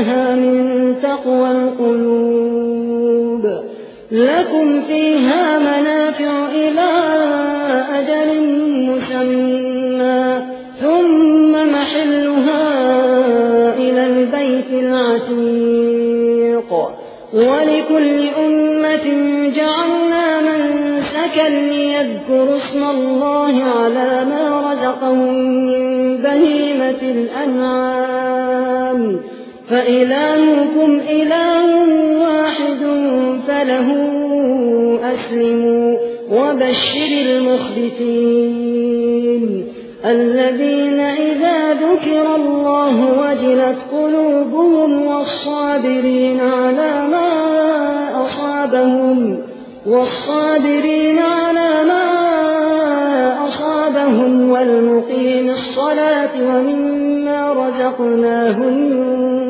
فإنها من تقوى القلوب. لكم فيها منافع إلى أجل مسمى ثم محلها إلى البيت العتيق. ولكل أمة جعلنا منسكا ليذكروا اسم الله على ما رزقهم من بهيمة الأنعام. فإلهكم إله واحد فله أسلموا وبشر المخبتين الذين إذا ذكر الله وجلت قلوبهم والصابرين على ما أصابهم والصابرين على ما أصابهم والمقيم الصلاة ومما رزقناهم ينفقون